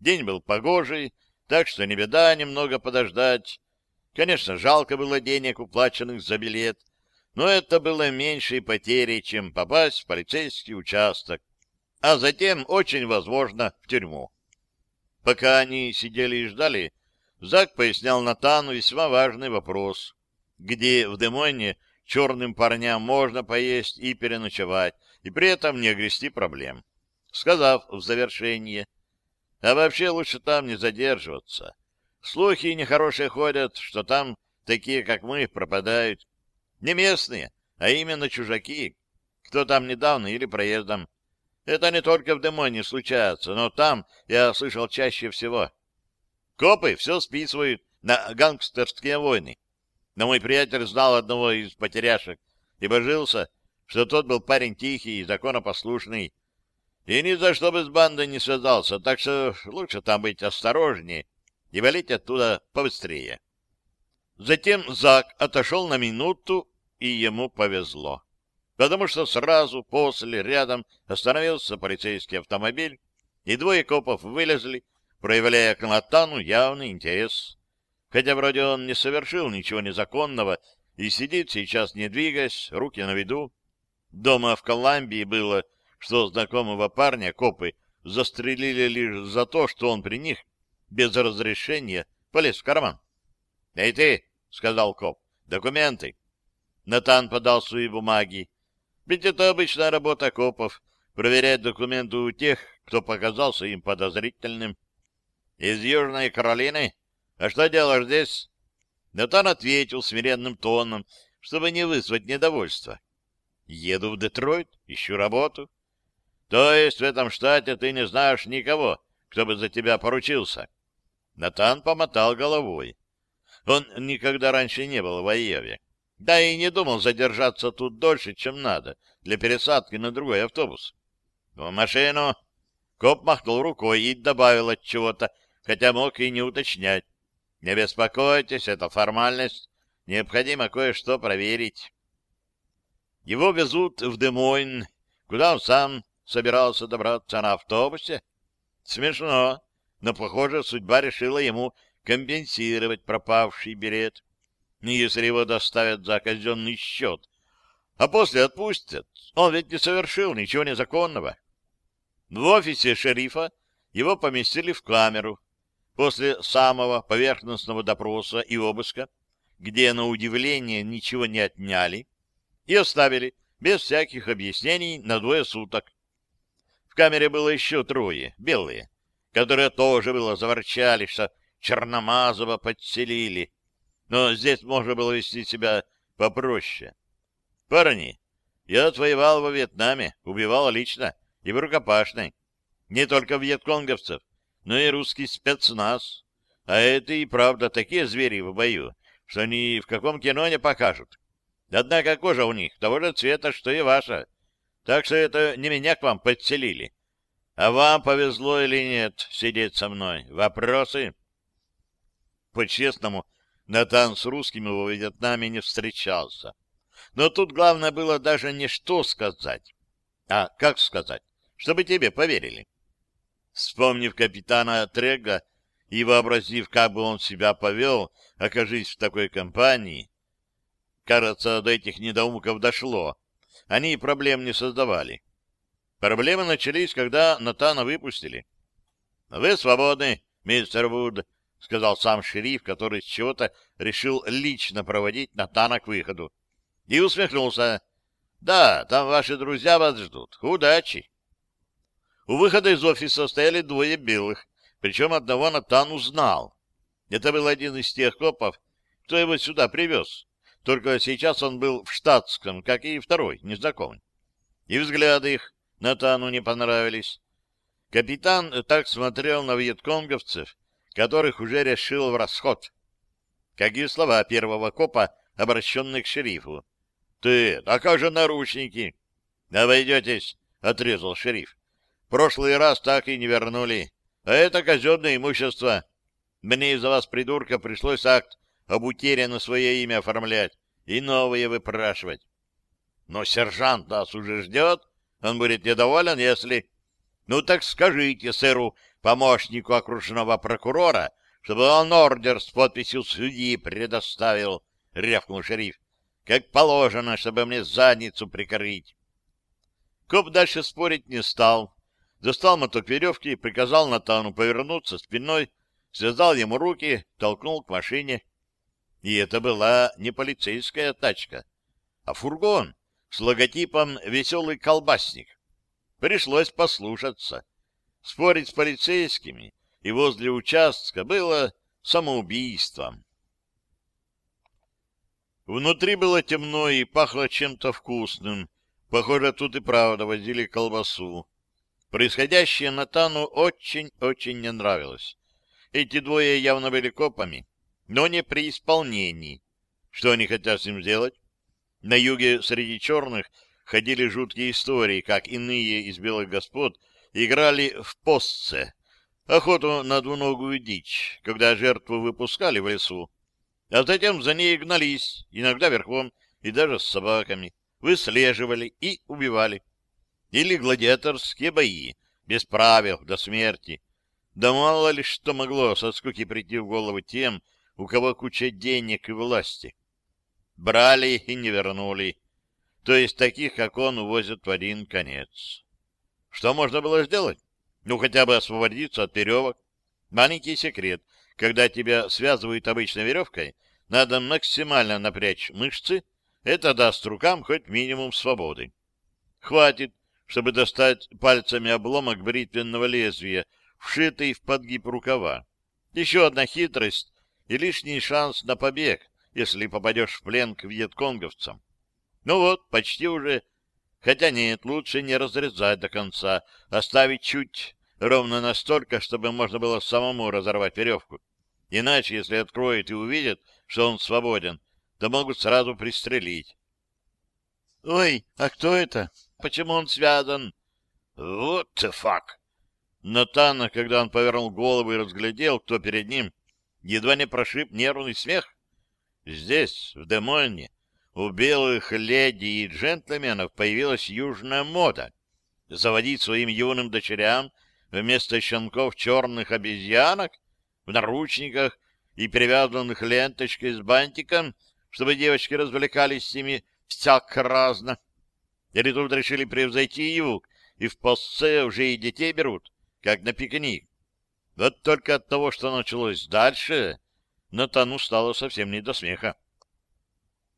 День был погожий, так что не беда немного подождать. Конечно, жалко было денег, уплаченных за билет, но это было меньшей потерей, чем попасть в полицейский участок, а затем, очень возможно, в тюрьму. Пока они сидели и ждали, Зак пояснял Натану весьма важный вопрос где в Демоне черным парням можно поесть и переночевать, и при этом не огрести проблем. Сказав в завершение, а вообще лучше там не задерживаться. Слухи нехорошие ходят, что там такие, как мы, пропадают. Не местные, а именно чужаки, кто там недавно или проездом. Это не только в Демоне случается, но там я слышал чаще всего. Копы все списывают на гангстерские войны. Но мой приятель знал одного из потеряшек и божился, что тот был парень тихий и законопослушный, и ни за что бы с бандой не связался, так что лучше там быть осторожнее и валить оттуда побыстрее. Затем Зак отошел на минуту, и ему повезло, потому что сразу после рядом остановился полицейский автомобиль, и двое копов вылезли, проявляя к Натану явный интерес хотя вроде он не совершил ничего незаконного и сидит сейчас, не двигаясь, руки на виду. Дома в Колумбии было, что знакомого парня копы застрелили лишь за то, что он при них без разрешения полез в карман. — Эй ты, — сказал коп, — документы. Натан подал свои бумаги. Ведь это обычная работа копов — проверять документы у тех, кто показался им подозрительным. — Из Южной Каролины? А что делаешь здесь? Натан ответил смиренным тоном, чтобы не вызвать недовольства. — Еду в Детройт, ищу работу. — То есть в этом штате ты не знаешь никого, кто бы за тебя поручился? Натан помотал головой. Он никогда раньше не был в Айове. Да и не думал задержаться тут дольше, чем надо, для пересадки на другой автобус. — В машину! Коп махнул рукой и добавил от чего-то, хотя мог и не уточнять. — Не беспокойтесь, это формальность. Необходимо кое-что проверить. Его везут в Демойн, куда он сам собирался добраться на автобусе. Смешно, но, похоже, судьба решила ему компенсировать пропавший билет, если его доставят за казенный счет, а после отпустят. Он ведь не совершил ничего незаконного. В офисе шерифа его поместили в камеру. После самого поверхностного допроса и обыска, где, на удивление, ничего не отняли, и оставили без всяких объяснений на двое суток. Камере было еще трое, белые, которые тоже было заворчали, что Черномазова подселили. Но здесь можно было вести себя попроще. Парни, я отвоевал во Вьетнаме, убивал лично и в рукопашной. Не только вьетконговцев, но и русский спецназ. А это и правда такие звери в бою, что ни в каком кино не покажут. Однако кожа у них того же цвета, что и ваша. Так что это не меня к вам подселили. А вам повезло или нет сидеть со мной? Вопросы? По-честному, Натан с русскими во Вьетнаме не встречался. Но тут главное было даже не что сказать, а как сказать, чтобы тебе поверили. Вспомнив капитана Трега и вообразив, как бы он себя повел, окажись в такой компании, кажется, до этих недоумков дошло. Они проблем не создавали. Проблемы начались, когда Натана выпустили. — Вы свободны, мистер Вуд, — сказал сам шериф, который с чего-то решил лично проводить Натана к выходу. И усмехнулся. — Да, там ваши друзья вас ждут. Удачи! У выхода из офиса стояли двое белых, причем одного Натан узнал. Это был один из тех копов, кто его сюда привез. Только сейчас он был в штатском, как и второй, незнакомый. И взгляды их Натану не понравились. Капитан так смотрел на вьетконговцев, которых уже решил в расход. Какие слова первого копа, обращенные к шерифу. — Ты, а как же наручники? — Обойдетесь, — отрезал шериф. — Прошлый раз так и не вернули. А это казенное имущество. Мне из-за вас, придурка, пришлось акт об утере на свое имя оформлять и новые выпрашивать. Но сержант нас уже ждет. Он будет недоволен, если... Ну так скажите сэру помощнику окружного прокурора, чтобы он ордер с подписью судьи предоставил, — рявкнул шериф, — как положено, чтобы мне задницу прикрыть. Коп дальше спорить не стал. Достал моток веревки приказал Натану повернуться спиной, связал ему руки, толкнул к машине. И это была не полицейская тачка, а фургон с логотипом «Веселый колбасник». Пришлось послушаться. Спорить с полицейскими и возле участка было самоубийством. Внутри было темно и пахло чем-то вкусным. Похоже, тут и правда возили колбасу. Происходящее Натану очень-очень не нравилось. Эти двое явно были копами, но не при исполнении. Что они хотят с ним сделать? На юге среди черных ходили жуткие истории, как иные из белых господ играли в постце, охоту на двуногую дичь, когда жертву выпускали в лесу, а затем за ней гнались, иногда верхом и даже с собаками, выслеживали и убивали. Или гладиаторские бои, без правил, до смерти. Да мало ли что могло со скуки прийти в голову тем, у кого куча денег и власти. Брали и не вернули. то есть таких, как он, увозят в один конец. Что можно было сделать? Ну, хотя бы освободиться от веревок. Маленький секрет. Когда тебя связывают обычной веревкой, надо максимально напрячь мышцы, это даст рукам хоть минимум свободы. Хватит, чтобы достать пальцами обломок бритвенного лезвия, вшитый в подгиб рукава. Еще одна хитрость и лишний шанс на побег, если попадешь в плен к вьетконговцам. Ну вот, почти уже. Хотя нет, лучше не разрезать до конца, оставить чуть, ровно настолько, чтобы можно было самому разорвать веревку. Иначе, если откроет и увидят, что он свободен, то могут сразу пристрелить. — Ой, а кто это? Почему он связан? — Вот the fuck! Но Тана, когда он повернул голову и разглядел, кто перед ним, едва не прошиб нервный смех. Здесь, в Демоне, у белых леди и джентльменов появилась южная мода — заводить своим юным дочерям вместо щенков черных обезьянок в наручниках и перевязанных ленточкой с бантиком, чтобы девочки развлекались с ними всяк разно. Или тут решили превзойти его, и в поссе уже и детей берут, как на пикник. Вот только от того, что началось дальше, Натану стало совсем не до смеха.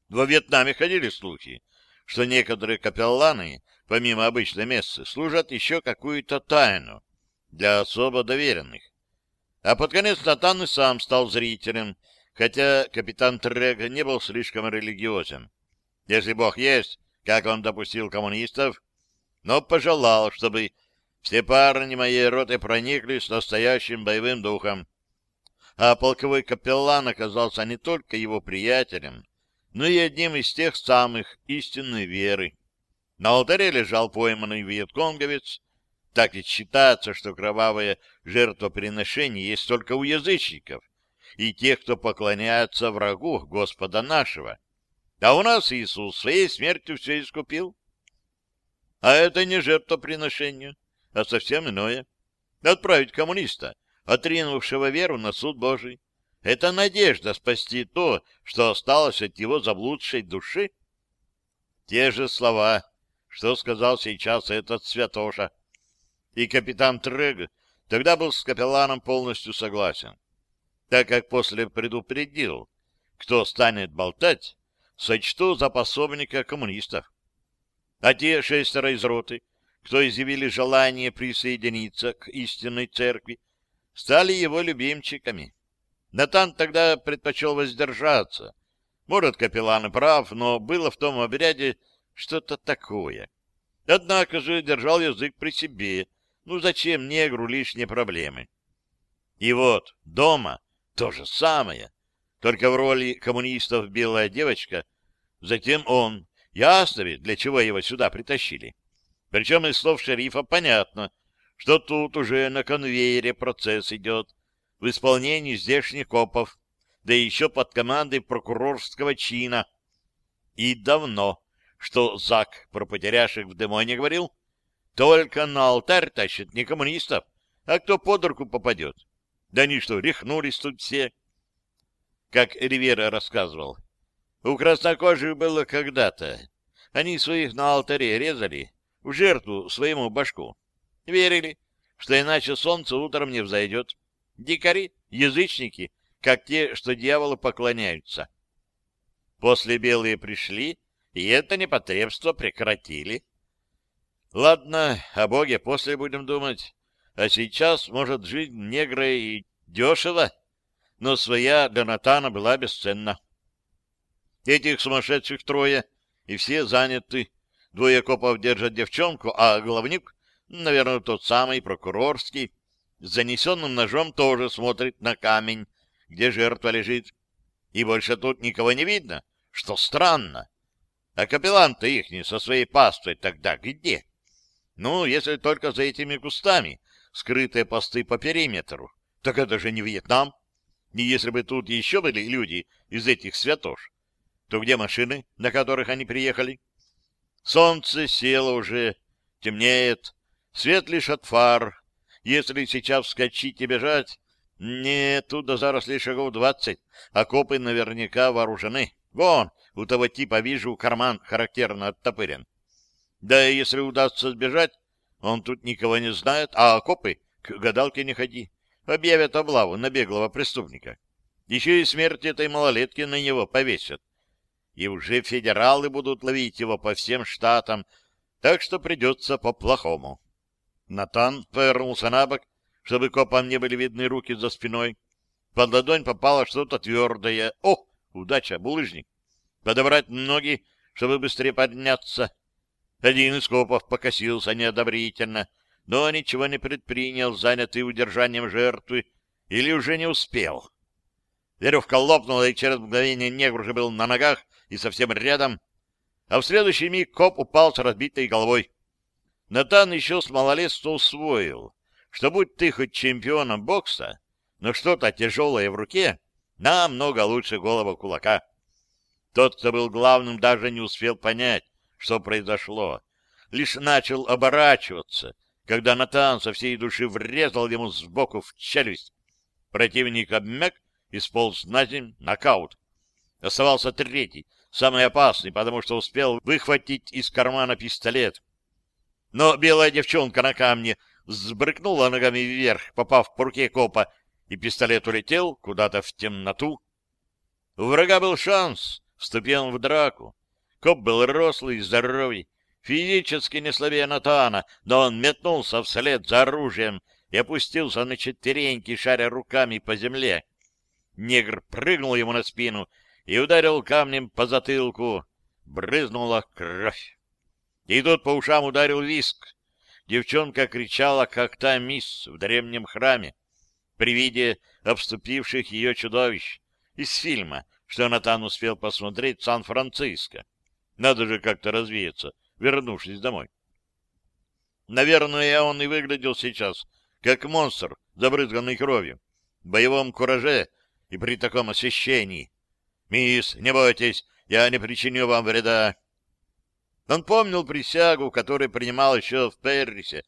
Во Вьетнаме ходили слухи, что некоторые капелланы, помимо обычной мессы, служат еще какую-то тайну для особо доверенных. А под конец Натан и сам стал зрителем, хотя капитан Трег не был слишком религиозен. Если Бог есть, как он допустил коммунистов, но пожелал, чтобы все парни моей роты прониклись настоящим боевым духом. А полковой капеллан оказался не только его приятелем, но и одним из тех самых истинной веры. На алтаре лежал пойманный вьетконговец. Так и считается, что кровавое жертвоприношение есть только у язычников и тех, кто поклоняется врагу Господа нашего. А у нас Иисус своей смертью все искупил. А это не жертвоприношение, а совсем иное. Отправить коммуниста, отринувшего веру на суд Божий. Это надежда спасти то, что осталось от его заблудшей души. Те же слова, что сказал сейчас этот святоша. И капитан Трег тогда был с капелланом полностью согласен, так как после предупредил, кто станет болтать, сочту за пособника коммунистов. А те шестеро из роты, кто изъявили желание присоединиться к истинной церкви, стали его любимчиками. Натан тогда предпочел воздержаться. Может, капеллан и прав, но было в том обряде что-то такое. Однако же держал язык при себе. Ну зачем негру лишние проблемы? И вот дома то же самое. Только в роли коммунистов белая девочка, затем он. Ясно ведь, для чего его сюда притащили. Причем из слов шерифа понятно, что тут уже на конвейере процесс идет в исполнении здешних копов, да еще под командой прокурорского чина. И давно, что Зак про потеряшек в Демоне говорил, только на алтарь тащат не коммунистов, а кто под руку попадет. Да они что, рехнулись тут все? Как Ривера рассказывал, у краснокожих было когда-то. Они своих на алтаре резали, в жертву своему башку. Верили, что иначе солнце утром не взойдет. Дикари, язычники, как те, что дьяволу поклоняются. После белые пришли, и это непотребство прекратили. Ладно, о Боге после будем думать. А сейчас, может, жизнь негра и дешево, но своя для Натана была бесценна. Этих сумасшедших трое, и все заняты. Двое копов держат девчонку, а головник, наверное, тот самый прокурорский, с занесенным ножом тоже смотрит на камень, где жертва лежит. И больше тут никого не видно, что странно. А капеллан-то ихний со своей паствой тогда где? Ну, если только за этими кустами, скрытые посты по периметру. Так это же не Вьетнам. И если бы тут еще были люди из этих святош, то где машины, на которых они приехали? Солнце село уже, темнеет, свет лишь от фар. Если сейчас вскочить и бежать, нет, тут до зарослей шагов двадцать, окопы наверняка вооружены. Вон, у того типа вижу, карман характерно оттопырен. Да и если удастся сбежать, он тут никого не знает, а окопы к гадалке не ходи. Объявят облаву на беглого преступника. Еще и смерть этой малолетки на него повесят. И уже федералы будут ловить его по всем штатам, так что придется по-плохому. Натан повернулся на бок, чтобы копам не были видны руки за спиной. Под ладонь попало что-то твердое. О, удача, булыжник. Подобрать ноги, чтобы быстрее подняться. Один из копов покосился неодобрительно, но ничего не предпринял, занятый удержанием жертвы, или уже не успел. Веревка лопнула, и через мгновение негр уже был на ногах и совсем рядом, а в следующий миг коп упал с разбитой головой. Натан еще с малолетства усвоил, что будь ты хоть чемпионом бокса, но что-то тяжелое в руке, намного лучше голова кулака. Тот, кто был главным, даже не успел понять, что произошло. Лишь начал оборачиваться, когда Натан со всей души врезал ему сбоку в челюсть. Противник обмяк и сполз на землю, нокаут. Оставался третий, самый опасный, потому что успел выхватить из кармана пистолет. Но белая девчонка на камне сбрыкнула ногами вверх, попав по руке копа, и пистолет улетел куда-то в темноту. У врага был шанс, вступил в драку. Коп был рослый и здоровый, физически не слабее Натана, но он метнулся вслед за оружием и опустился на четвереньки, шаря руками по земле. Негр прыгнул ему на спину и ударил камнем по затылку. Брызнула кровь. И тут по ушам ударил виск. Девчонка кричала, как та мисс в древнем храме, при виде обступивших ее чудовищ из фильма, что Натан успел посмотреть в Сан-Франциско. Надо же как-то развеяться, вернувшись домой. Наверное, он и выглядел сейчас, как монстр, забрызганный кровью, в боевом кураже и при таком освещении. «Мисс, не бойтесь, я не причиню вам вреда». Он помнил присягу, которую принимал еще в Перрисе,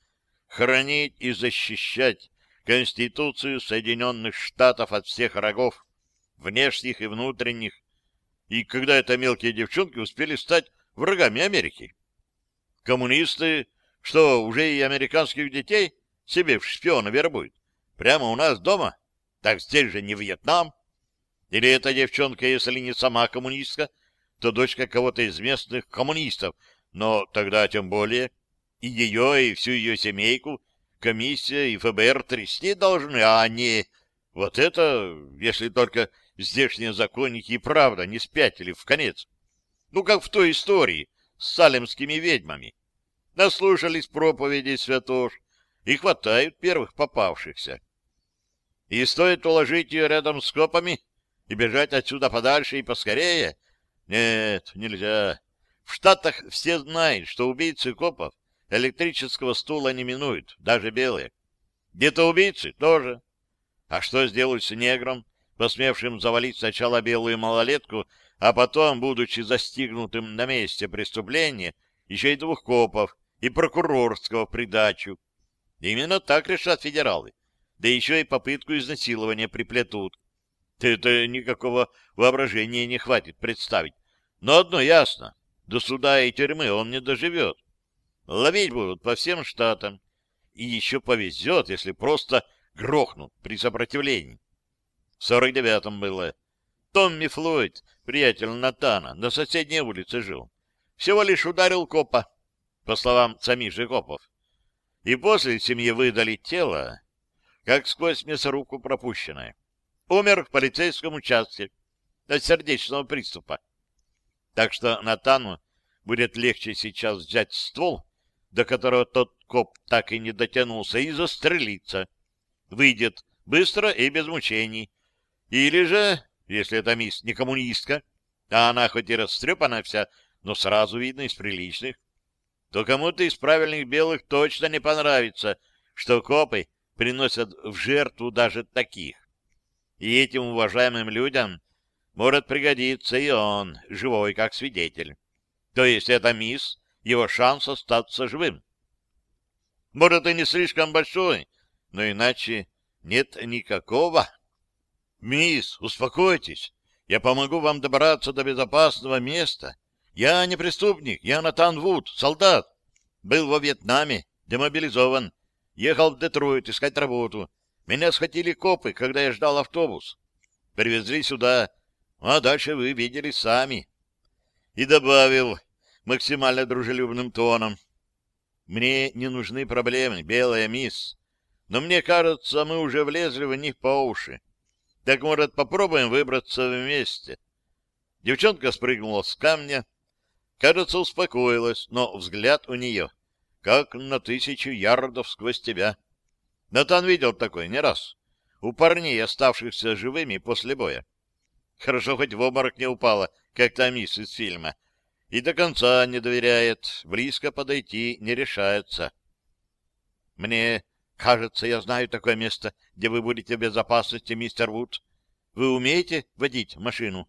хранить и защищать Конституцию Соединенных Штатов от всех врагов, внешних и внутренних, и когда это мелкие девчонки успели стать врагами Америки. Коммунисты, что, уже и американских детей себе в шпиона вербуют? Прямо у нас дома? Так здесь же не Вьетнам. Или эта девчонка, если не сама коммунистка, то дочка кого-то из местных коммунистов, но тогда тем более и ее, и всю ее семейку комиссия и ФБР трясти должны, а не... Вот это, если только здешние законники и правда не спятили в конец. Ну, как в той истории с салемскими ведьмами. Наслушались проповедей святош и хватают первых попавшихся. И стоит уложить ее рядом с копами и бежать отсюда подальше и поскорее? Нет, нельзя. В Штатах все знают, что убийцы копов электрического стула не минуют, даже белые. Где-то убийцы тоже. А что сделают с негром, посмевшим завалить сначала белую малолетку, а потом, будучи застигнутым на месте преступления, еще и двух копов и прокурорского придачу. Именно так решат федералы. Да еще и попытку изнасилования приплетут. Это никакого воображения не хватит представить. Но одно ясно. До суда и тюрьмы он не доживет. Ловить будут по всем штатам. И еще повезет, если просто грохнут при сопротивлении. В сорок девятом было. Томми Флойд, приятель Натана, на соседней улице жил. Всего лишь ударил копа, по словам самих же копов. И после семье выдали тело, как сквозь мясорубку пропущенное. Умер в полицейском участке от сердечного приступа. Так что Натану будет легче сейчас взять ствол, до которого тот коп так и не дотянулся, и застрелиться. Выйдет быстро и без мучений, или же, если эта мисс не коммунистка, а она хоть и растрепана вся, но сразу видно из приличных, то кому-то из правильных белых точно не понравится, что копы приносят в жертву даже таких. И этим уважаемым людям может пригодиться и он, живой как свидетель. То есть это мисс, его шанс остаться живым. Может, и не слишком большой, но иначе нет никакого. «Мисс, успокойтесь. Я помогу вам добраться до безопасного места. Я не преступник, я Натан Вуд, солдат. Был во Вьетнаме, демобилизован. Ехал в Детройт искать работу. Меня схватили копы, когда я ждал автобус. Привезли сюда, а дальше вы видели сами. И добавил максимально дружелюбным тоном. Мне не нужны проблемы, белая мисс. Но мне кажется, мы уже влезли в них по уши. Так, может, попробуем выбраться вместе? Девчонка спрыгнула с камня. Кажется, успокоилась, но взгляд у нее как на тысячу ярдов сквозь тебя. Натан видел такой не раз. У парней, оставшихся живыми после боя. Хорошо, хоть в обморок не упала, как та мисс из фильма. И до конца не доверяет, близко подойти не решается. Мне кажется, я знаю такое место, где вы будете в безопасности, мистер Вуд. Вы умеете водить машину?